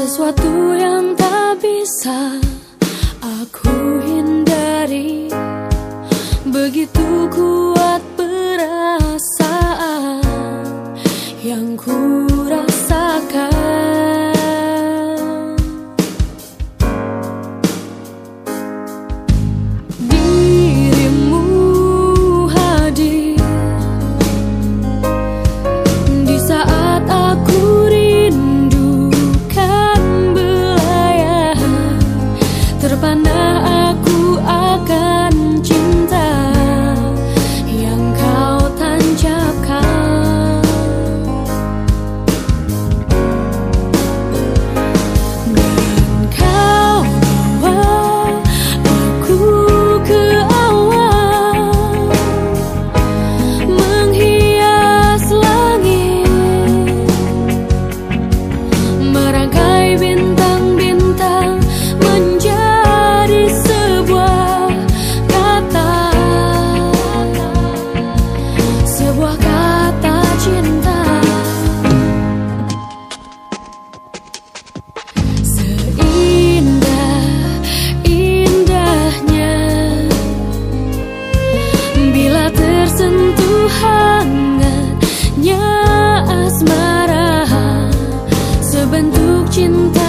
Sesuatu yang tak bisa aku hindari. Begitu kuat tersentuh hangatnya asmara sebentuk cinta